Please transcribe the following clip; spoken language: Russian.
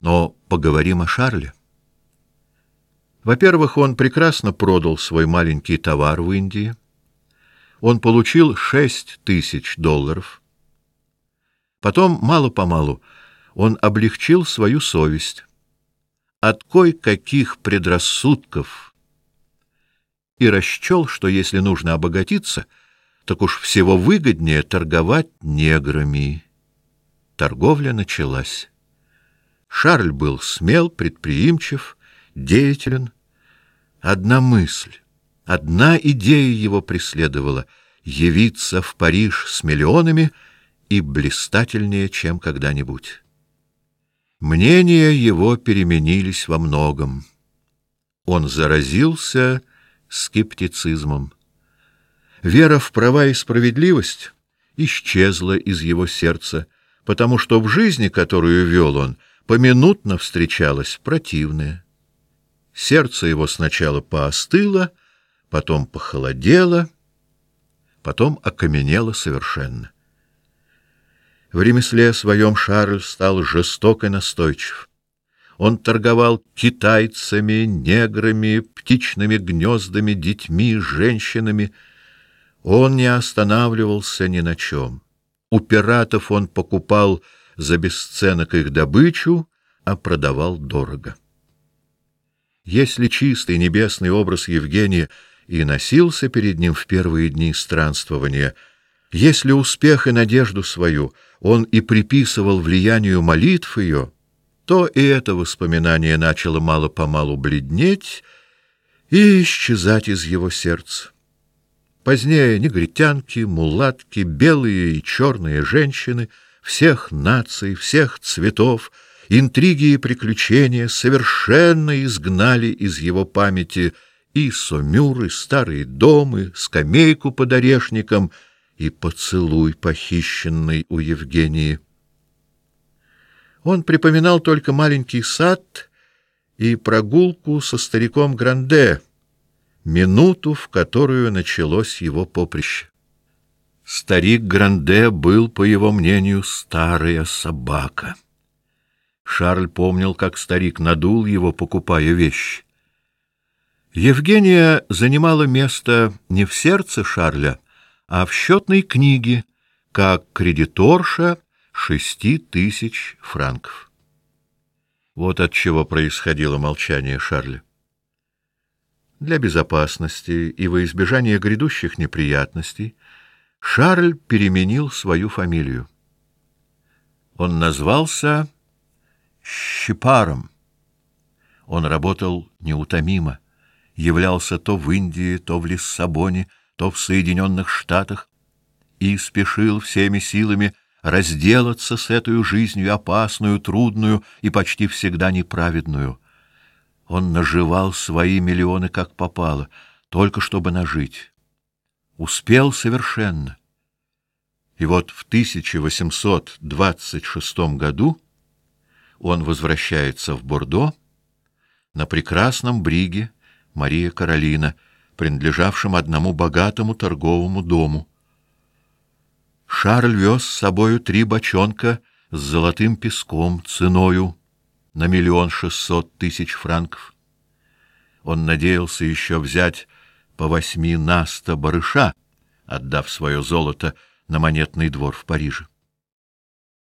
Но поговорим о Шарле. Во-первых, он прекрасно продал свой маленький товар в Индии. Он получил шесть тысяч долларов. Потом, мало-помалу, он облегчил свою совесть от кое-каких предрассудков и расчел, что если нужно обогатиться, так уж всего выгоднее торговать неграми. Торговля началась. Шарль был смел, предприимчив, деятелен. Одна мысль, одна идея его преследовала — явиться в Париж с миллионами и блистательнее, чем когда-нибудь. Мнения его переменились во многом. Он заразился скептицизмом. Вера в права и справедливость исчезла из его сердца, потому что в жизни, которую вел он, поминутно встречалось противное. Сердце его сначала поостыло, потом похолодело, потом окаменело совершенно. В ремесле своем Шарль стал жесток и настойчив. Он торговал китайцами, неграми, птичными гнездами, детьми, женщинами. Он не останавливался ни на чем. У пиратов он покупал за бесценок их добычу, а продавал дорого. Если чистый небесный образ Евгения и носился перед ним в первые дни странствования, если успех и надежду свою он и приписывал влиянию молитв ее, то и это воспоминание начало мало-помалу бледнеть и исчезать из его сердца. Позднее негритянки, мулатки, белые и черные женщины — всех наций, всех цветов, интриги и приключения совершенно изгнали из его памяти и сумюры, старые дома, скамейку под орешником и поцелуй, похищенный у Евгении. Он припоминал только маленький сад и прогулку со стариком Гранде, минуту, в которую началось его поприще. Старик Гранде был, по его мнению, старая собака. Шарль помнил, как старик надул его, покупая вещи. Евгения занимала место не в сердце Шарля, а в счетной книге, как кредиторша шести тысяч франков. Вот от чего происходило молчание Шарля. Для безопасности и во избежание грядущих неприятностей Шарль переменил свою фамилию. Он назвался Щипаром. Он работал неутомимо, являлся то в Индии, то в Лиссабоне, то в Соединенных Штатах и спешил всеми силами разделаться с этой жизнью опасную, трудную и почти всегда неправедную. Он наживал свои миллионы как попало, только чтобы нажить успел совершенно. И вот в 1826 году он возвращается в Бордо на прекрасном бриге Мария Каролина, принадлежавшем одному богатому торговому дому. Шарль вез с собою три бочонка с золотым песком ценою на миллион шестьсот тысяч франков. Он надеялся еще взять по восьми на сто барыша, отдав свое золото на монетный двор в Париже.